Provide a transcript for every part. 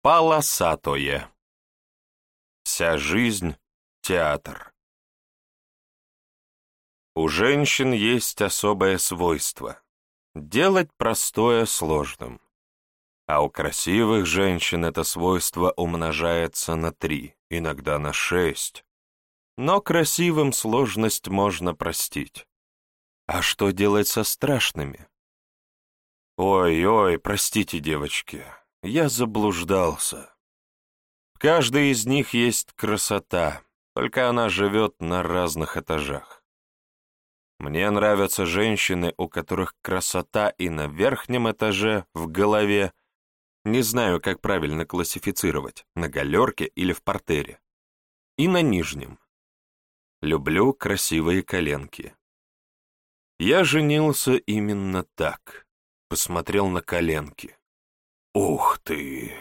Полосатое. Вся жизнь — театр. У женщин есть особое свойство — делать простое сложным. А у красивых женщин это свойство умножается на три, иногда на шесть. Но красивым сложность можно простить. А что делать со страшными? Ой-ой, простите, девочки, я заблуждался. В каждой из них есть красота, только она живет на разных этажах. Мне нравятся женщины, у которых красота и на верхнем этаже, в голове, не знаю, как правильно классифицировать, на галерке или в портере, и на нижнем. Люблю красивые коленки. Я женился именно так, посмотрел на коленки. Ух ты!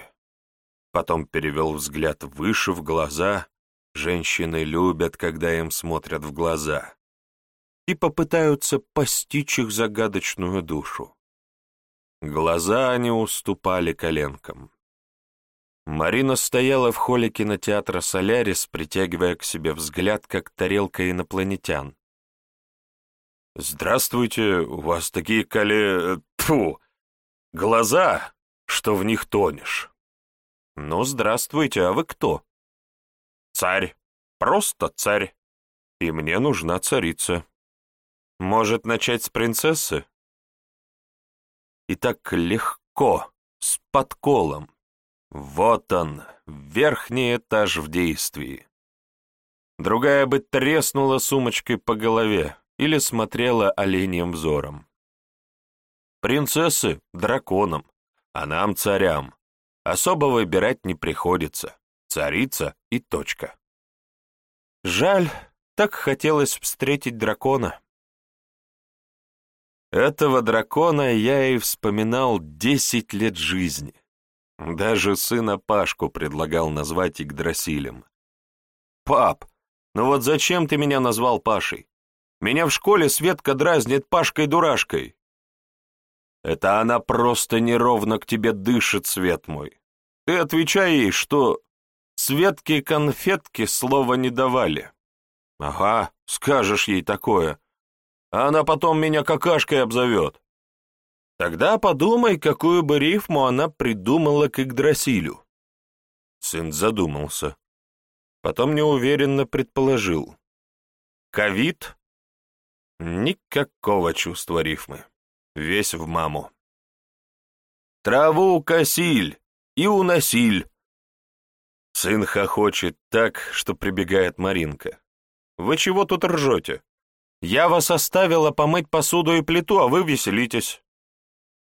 Потом перевел взгляд выше в глаза. Женщины любят, когда им смотрят в глаза. И попытаются постичь их загадочную душу. Глаза не уступали коленкам. Марина стояла в холле кинотеатра «Солярис», притягивая к себе взгляд, как тарелка инопланетян. «Здравствуйте, у вас такие коле... Тьфу! Глаза, что в них тонешь». «Ну, здравствуйте, а вы кто?» «Царь. Просто царь. И мне нужна царица. Может, начать с принцессы?» И так легко, с подколом. Вот он, верхний этаж в действии. Другая бы треснула сумочкой по голове или смотрела оленьим взором. Принцессы — драконам, а нам — царям. Особо выбирать не приходится. Царица и точка. Жаль, так хотелось встретить дракона. Этого дракона я и вспоминал десять лет жизни. Даже сына Пашку предлагал назвать Игдрасилем. «Пап, ну вот зачем ты меня назвал Пашей? Меня в школе Светка дразнит Пашкой-дурашкой. Это она просто неровно к тебе дышит, свет мой. Ты отвечай ей, что Светке конфетки слова не давали. Ага, скажешь ей такое. А она потом меня какашкой обзовет. Тогда подумай, какую бы рифму она придумала к Игдрасилю. Сын задумался. Потом неуверенно предположил. Ковид? Никакого чувства рифмы весь в маму. «Траву косиль и уносиль!» Сын хохочет так, что прибегает Маринка. «Вы чего тут ржете? Я вас оставила помыть посуду и плиту, а вы веселитесь».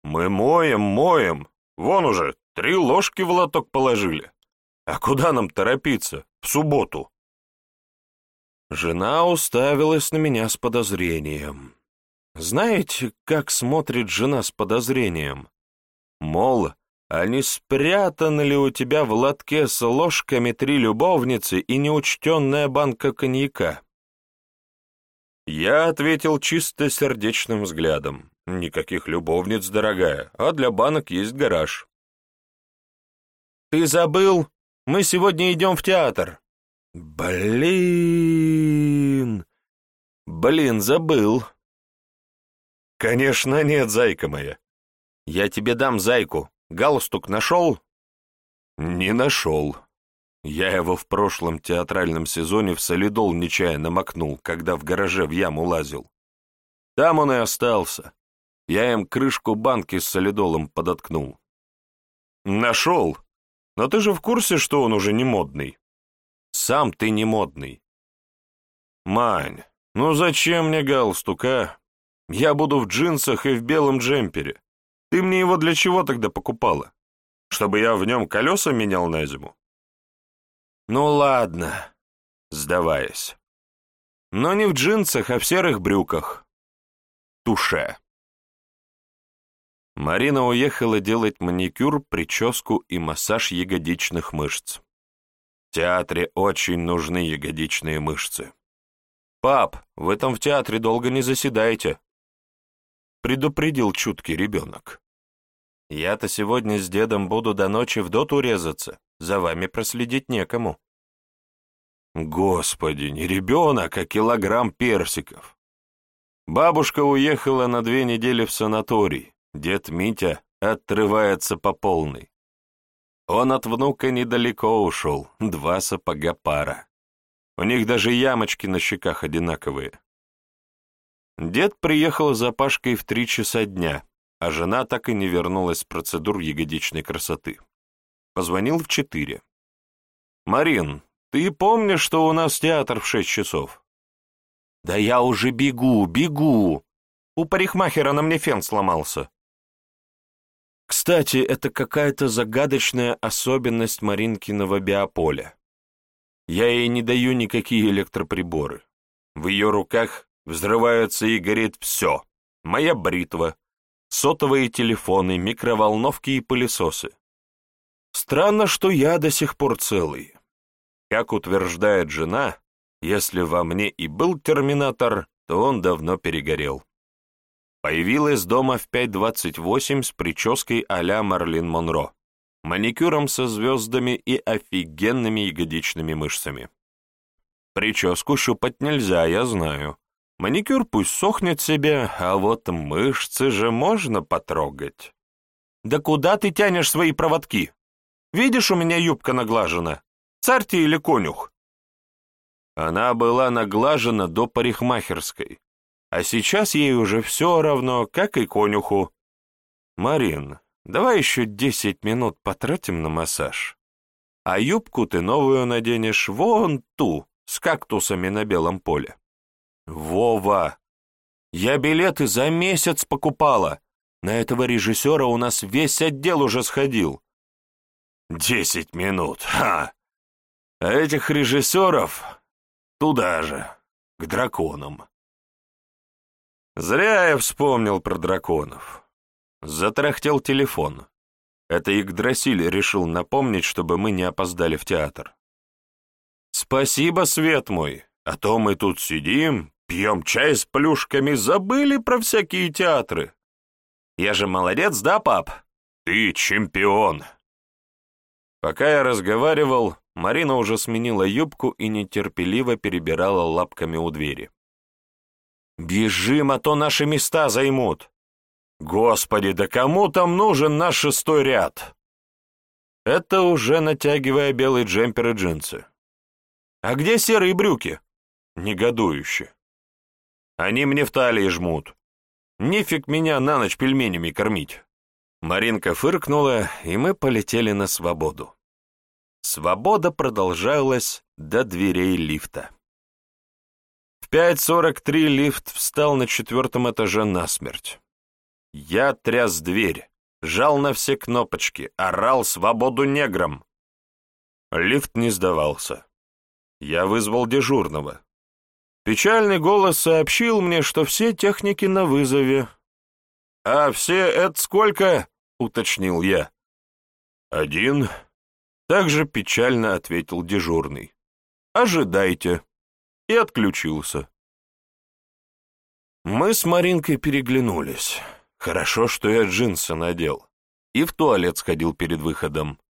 «Мы моем, моем. Вон уже, три ложки в лоток положили. А куда нам торопиться? В субботу?» Жена уставилась на меня с подозрением. Знаете, как смотрит жена с подозрением? Мол, а не спрятаны ли у тебя в лотке с ложками три любовницы и неучтенная банка коньяка? Я ответил чисто сердечным взглядом. Никаких любовниц, дорогая, а для банок есть гараж. Ты забыл? Мы сегодня идем в театр. Блин! Блин, забыл. «Конечно нет, зайка моя. Я тебе дам зайку. Галстук нашел?» «Не нашел. Я его в прошлом театральном сезоне в солидол нечаянно макнул, когда в гараже в яму лазил. Там он и остался. Я им крышку банки с солидолом подоткнул». «Нашел. Но ты же в курсе, что он уже не модный?» «Сам ты не модный». «Мань, ну зачем мне галстук, а?» Я буду в джинсах и в белом джемпере. Ты мне его для чего тогда покупала? Чтобы я в нем колеса менял на зиму? Ну ладно, сдаваясь. Но не в джинсах, а в серых брюках. Туше. Марина уехала делать маникюр, прическу и массаж ягодичных мышц. В театре очень нужны ягодичные мышцы. «Пап, вы там в театре долго не заседаете», предупредил чуткий ребенок. Я-то сегодня с дедом буду до ночи в доту резаться, за вами проследить некому. Господи, не ребенок, а килограмм персиков. Бабушка уехала на две недели в санаторий, дед Митя отрывается по полной. Он от внука недалеко ушел, два сапога пара. У них даже ямочки на щеках одинаковые. Дед приехал за Пашкой в три часа дня, а жена так и не вернулась с процедур ягодичной красоты. Позвонил в четыре. «Марин, ты помнишь, что у нас театр в шесть часов?» «Да я уже бегу, бегу! У парикмахера на мне фен сломался». Кстати, это какая-то загадочная особенность Маринкиного биополя. Я ей не даю никакие электроприборы. В ее руках Взрывается и горит все. Моя бритва, сотовые телефоны, микроволновки и пылесосы. Странно, что я до сих пор целый. Как утверждает жена, если во мне и был терминатор, то он давно перегорел. Появилась дома в 5.28 с прической а-ля Марлин Монро, маникюром со звездами и офигенными ягодичными мышцами. Прическу щупать нельзя, я знаю. Маникюр пусть сохнет себе, а вот мышцы же можно потрогать. Да куда ты тянешь свои проводки? Видишь, у меня юбка наглажена. Царь или конюх? Она была наглажена до парикмахерской, а сейчас ей уже все равно, как и конюху. Марин, давай еще десять минут потратим на массаж. А юбку ты новую наденешь вон ту, с кактусами на белом поле. «Вова! Я билеты за месяц покупала. На этого режиссера у нас весь отдел уже сходил». «Десять минут, ха! А этих режиссеров туда же, к драконам». Зря я вспомнил про драконов. Затрахтел телефон. Это Игдрасиль решил напомнить, чтобы мы не опоздали в театр. «Спасибо, свет мой, а то мы тут сидим, Пьем чай с плюшками, забыли про всякие театры. Я же молодец, да, пап? Ты чемпион. Пока я разговаривал, Марина уже сменила юбку и нетерпеливо перебирала лапками у двери. «Бежим, а то наши места займут!» «Господи, да кому там нужен наш шестой ряд?» Это уже натягивая белый джемпер и джинсы. «А где серые брюки?» Негодующе. Они мне в талии жмут. Нефиг меня на ночь пельменями кормить. Маринка фыркнула, и мы полетели на свободу. Свобода продолжалась до дверей лифта. В 5.43 лифт встал на четвертом этаже насмерть. Я тряс дверь, жал на все кнопочки, орал «Свободу неграм!». Лифт не сдавался. Я вызвал дежурного. Печальный голос сообщил мне, что все техники на вызове. «А все это сколько?» — уточнил я. «Один», — также печально ответил дежурный. «Ожидайте». И отключился. Мы с Маринкой переглянулись. Хорошо, что я джинсы надел. И в туалет сходил перед выходом.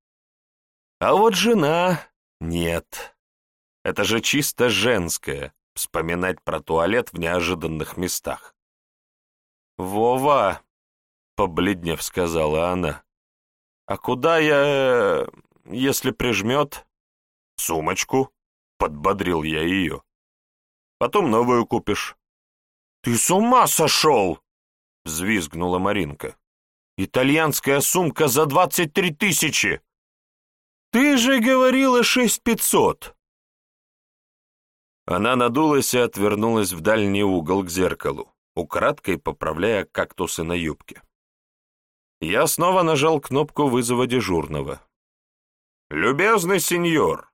А вот жена — нет. Это же чисто женское вспоминать про туалет в неожиданных местах. «Вова!» — побледнев сказала она. «А куда я, если прижмет?» «Сумочку», — подбодрил я ее. «Потом новую купишь». «Ты с ума сошел!» — взвизгнула Маринка. «Итальянская сумка за двадцать три тысячи!» «Ты же говорила шесть пятьсот!» Она надулась и отвернулась в дальний угол к зеркалу, украдкой поправляя кактусы на юбке. Я снова нажал кнопку вызова дежурного. «Любезный сеньор,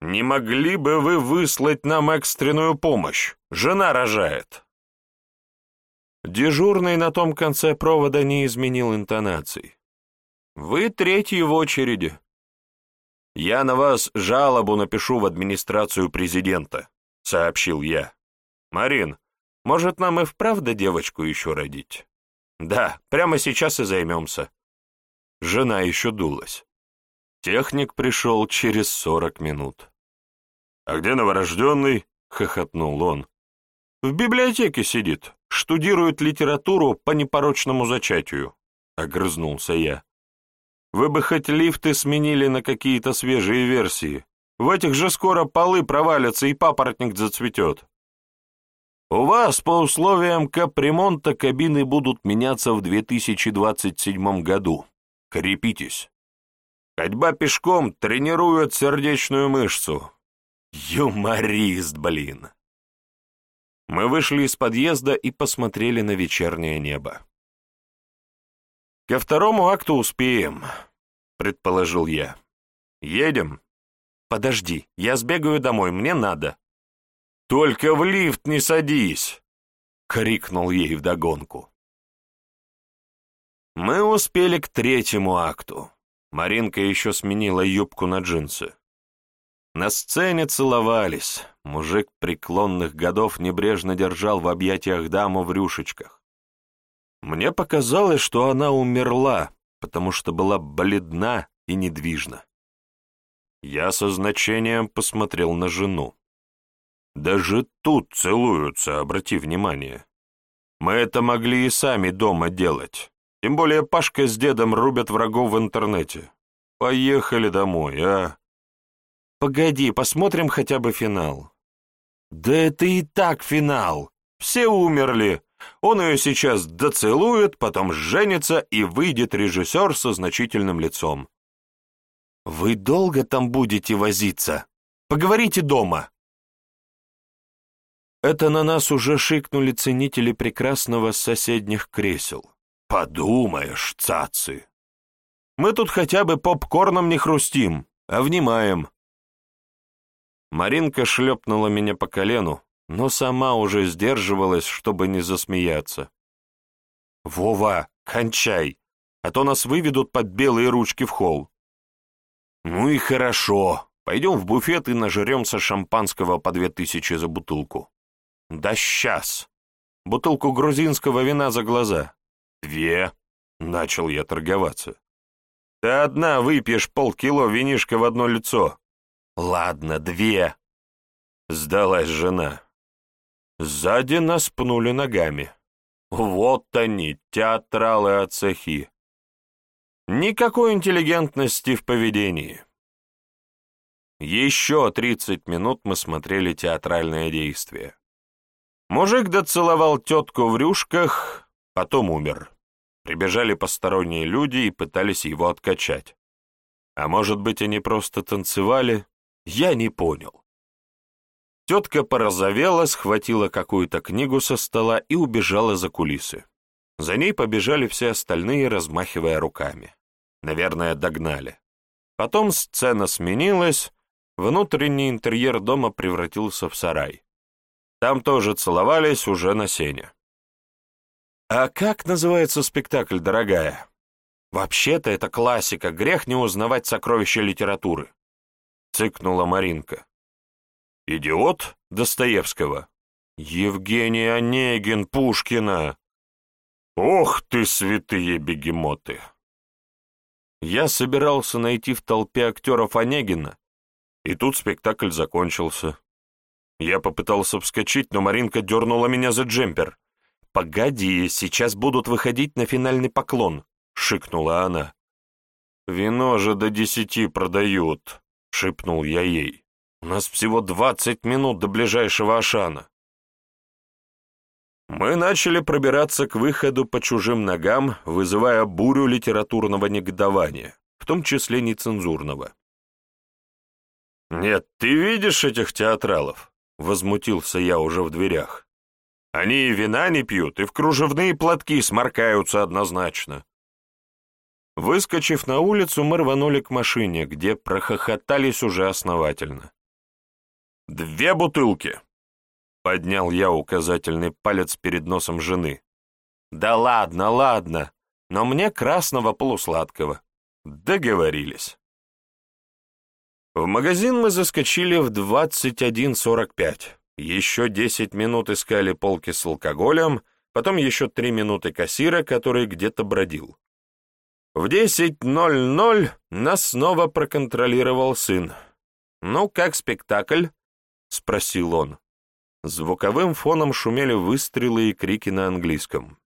не могли бы вы выслать нам экстренную помощь? Жена рожает». Дежурный на том конце провода не изменил интонаций. «Вы третий в очереди. Я на вас жалобу напишу в администрацию президента сообщил я. «Марин, может, нам и вправду девочку еще родить?» «Да, прямо сейчас и займемся. Жена еще дулась. Техник пришел через сорок минут. «А где новорожденный?» — хохотнул он. «В библиотеке сидит, штудирует литературу по непорочному зачатию», — огрызнулся я. «Вы бы хоть лифты сменили на какие-то свежие версии. В этих же скоро полы провалятся и папоротник зацветет». У вас по условиям капремонта кабины будут меняться в 2027 году. Крепитесь. Ходьба пешком тренирует сердечную мышцу. Юморист, блин. Мы вышли из подъезда и посмотрели на вечернее небо. «Ко второму акту успеем», — предположил я. «Едем?» «Подожди, я сбегаю домой, мне надо». «Только в лифт не садись!» — крикнул ей вдогонку. Мы успели к третьему акту. Маринка еще сменила юбку на джинсы. На сцене целовались. Мужик преклонных годов небрежно держал в объятиях даму в рюшечках. Мне показалось, что она умерла, потому что была бледна и недвижна. Я со значением посмотрел на жену. Даже тут целуются, обрати внимание. Мы это могли и сами дома делать. Тем более Пашка с дедом рубят врагов в интернете. Поехали домой, а? Погоди, посмотрим хотя бы финал. Да это и так финал. Все умерли. Он ее сейчас доцелует, потом женится и выйдет режиссер со значительным лицом. Вы долго там будете возиться? Поговорите дома. Это на нас уже шикнули ценители прекрасного с соседних кресел. Подумаешь, цацы! Мы тут хотя бы попкорном не хрустим, а внимаем. Маринка шлепнула меня по колену, но сама уже сдерживалась, чтобы не засмеяться. «Вова, кончай, а то нас выведут под белые ручки в холл». «Ну и хорошо, пойдем в буфет и нажремся шампанского по две тысячи за бутылку». «Да сейчас! Бутылку грузинского вина за глаза». «Две!» — начал я торговаться. «Ты одна выпьешь полкило винишка в одно лицо». «Ладно, две!» — сдалась жена. Сзади нас пнули ногами. Вот они, театралы от цехи. Никакой интеллигентности в поведении. Еще тридцать минут мы смотрели театральное действие. Мужик доцеловал тетку в рюшках, потом умер. Прибежали посторонние люди и пытались его откачать. А может быть, они просто танцевали? Я не понял. Тетка порозовела, схватила какую-то книгу со стола и убежала за кулисы. За ней побежали все остальные, размахивая руками. Наверное, догнали. Потом сцена сменилась, внутренний интерьер дома превратился в сарай. Там тоже целовались уже на сене. «А как называется спектакль, дорогая?» «Вообще-то это классика, грех не узнавать сокровища литературы», — цыкнула Маринка. «Идиот» Достоевского. «Евгений Онегин Пушкина». «Ох ты, святые бегемоты!» Я собирался найти в толпе актеров Онегина, и тут спектакль закончился. Я попытался вскочить, но Маринка дернула меня за джемпер. «Погоди, сейчас будут выходить на финальный поклон», — шикнула она. «Вино же до десяти продают», — шепнул я ей. «У нас всего двадцать минут до ближайшего Ашана». Мы начали пробираться к выходу по чужим ногам, вызывая бурю литературного негодования, в том числе нецензурного. «Нет, ты видишь этих театралов? Возмутился я уже в дверях. Они и вина не пьют, и в кружевные платки сморкаются однозначно. Выскочив на улицу, мы рванули к машине, где прохохотались уже основательно. «Две бутылки!» — поднял я указательный палец перед носом жены. «Да ладно, ладно, но мне красного полусладкого». Договорились. В магазин мы заскочили в 21.45. Еще 10 минут искали полки с алкоголем, потом еще 3 минуты кассира, который где-то бродил. В 10.00 нас снова проконтролировал сын. «Ну, как спектакль?» — спросил он. Звуковым фоном шумели выстрелы и крики на английском.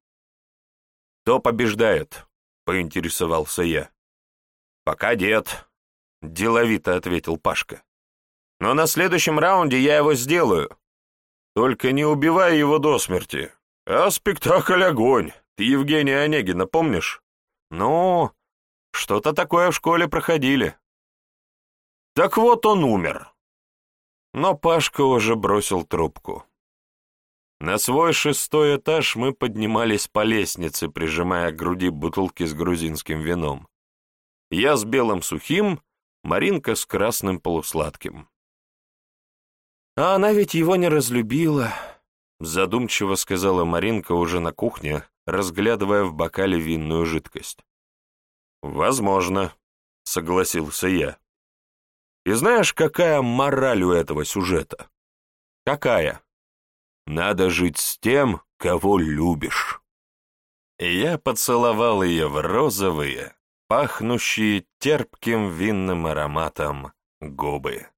«Кто побеждает?» — поинтересовался я. «Пока дед», — деловито ответил Пашка. «Но на следующем раунде я его сделаю. Только не убивай его до смерти. А спектакль огонь. Ты Евгения Онегина помнишь? Ну, что-то такое в школе проходили». Так вот он умер. Но Пашка уже бросил трубку. На свой шестой этаж мы поднимались по лестнице, прижимая к груди бутылки с грузинским вином. Я с белым сухим, Маринка с красным полусладким. «А она ведь его не разлюбила», — задумчиво сказала Маринка уже на кухне, разглядывая в бокале винную жидкость. «Возможно», — согласился я. «И знаешь, какая мораль у этого сюжета?» «Какая?» Надо жить с тем, кого любишь. И я поцеловал ее в розовые, пахнущие терпким винным ароматом губы.